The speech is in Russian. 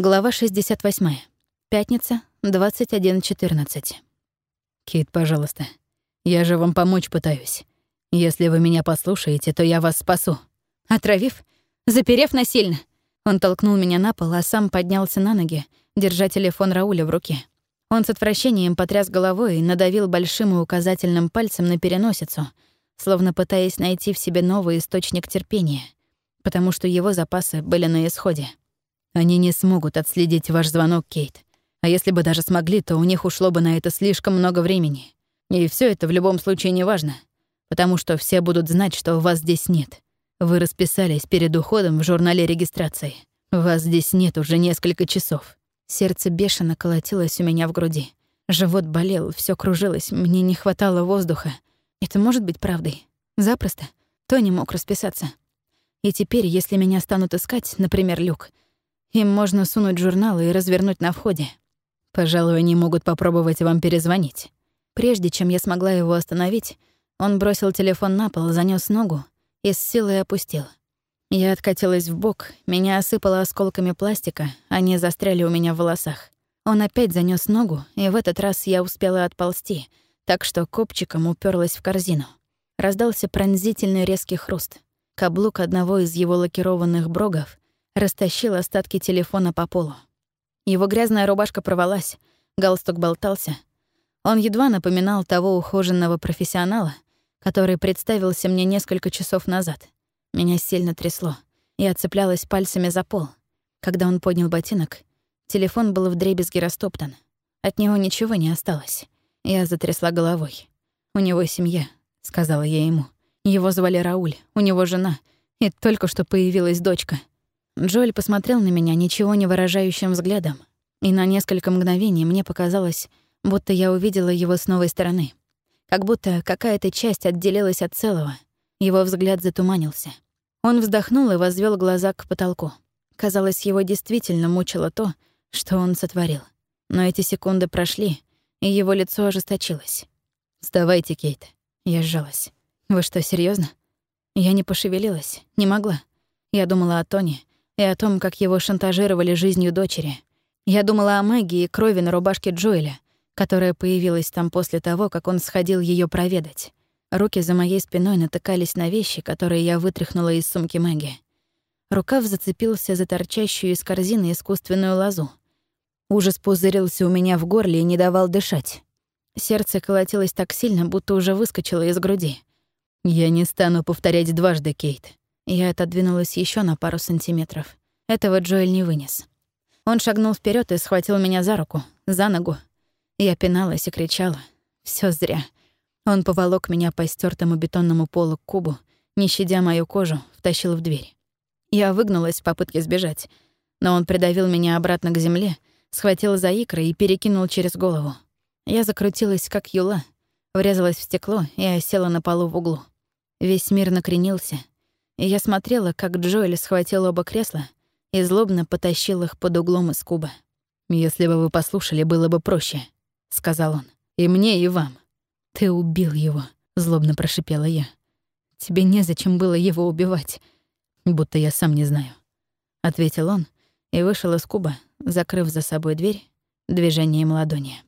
Глава 68. Пятница, 21.14. «Кит, пожалуйста, я же вам помочь пытаюсь. Если вы меня послушаете, то я вас спасу». Отравив, заперев насильно, он толкнул меня на пол, а сам поднялся на ноги, держа телефон Рауля в руке. Он с отвращением потряс головой и надавил большим и указательным пальцем на переносицу, словно пытаясь найти в себе новый источник терпения, потому что его запасы были на исходе. Они не смогут отследить ваш звонок, Кейт. А если бы даже смогли, то у них ушло бы на это слишком много времени. И все это в любом случае не важно, потому что все будут знать, что вас здесь нет. Вы расписались перед уходом в журнале регистрации. Вас здесь нет уже несколько часов. Сердце бешено колотилось у меня в груди. Живот болел, все кружилось, мне не хватало воздуха. Это может быть правдой? Запросто. Тони мог расписаться. И теперь, если меня станут искать, например, Люк, им можно сунуть журналы и развернуть на входе. Пожалуй, они могут попробовать вам перезвонить. Прежде чем я смогла его остановить, он бросил телефон на пол, занёс ногу и с силой опустил. Я откатилась в бок, меня осыпало осколками пластика, они застряли у меня в волосах. Он опять занёс ногу, и в этот раз я успела отползти, так что копчиком уперлась в корзину. Раздался пронзительный резкий хруст. Каблук одного из его лакированных брогов растащил остатки телефона по полу. Его грязная рубашка порвалась, галстук болтался. Он едва напоминал того ухоженного профессионала, который представился мне несколько часов назад. Меня сильно трясло. Я цеплялась пальцами за пол. Когда он поднял ботинок, телефон был вдребезги растоптан. От него ничего не осталось. Я затрясла головой. «У него семья», — сказала я ему. «Его звали Рауль, у него жена, и только что появилась дочка». Джоэль посмотрел на меня ничего не выражающим взглядом, и на несколько мгновений мне показалось, будто я увидела его с новой стороны. Как будто какая-то часть отделилась от целого. Его взгляд затуманился. Он вздохнул и возвел глаза к потолку. Казалось, его действительно мучило то, что он сотворил. Но эти секунды прошли, и его лицо ожесточилось. «Вставайте, Кейт». Я сжалась. «Вы что, серьезно? Я не пошевелилась, не могла. Я думала о Тони, и о том, как его шантажировали жизнью дочери. Я думала о Мэгги и крови на рубашке Джоэля, которая появилась там после того, как он сходил ее проведать. Руки за моей спиной натыкались на вещи, которые я вытряхнула из сумки Мэгги. Рукав зацепился за торчащую из корзины искусственную лозу. Ужас пузырился у меня в горле и не давал дышать. Сердце колотилось так сильно, будто уже выскочило из груди. «Я не стану повторять дважды, Кейт. Я отодвинулась еще на пару сантиметров. Этого Джоэль не вынес. Он шагнул вперед и схватил меня за руку, за ногу. Я пиналась и кричала. Все зря. Он поволок меня по стертому бетонному полу к кубу, не щадя мою кожу, втащил в дверь. Я выгнулась в попытке сбежать, но он придавил меня обратно к земле, схватил за икры и перекинул через голову. Я закрутилась, как юла, врезалась в стекло и осела на полу в углу. Весь мир накренился, я смотрела, как Джоэль схватил оба кресла и злобно потащил их под углом из куба. «Если бы вы послушали, было бы проще», — сказал он. «И мне, и вам». «Ты убил его», — злобно прошипела я. «Тебе незачем было его убивать». «Будто я сам не знаю», — ответил он и вышел из куба, закрыв за собой дверь движением ладони.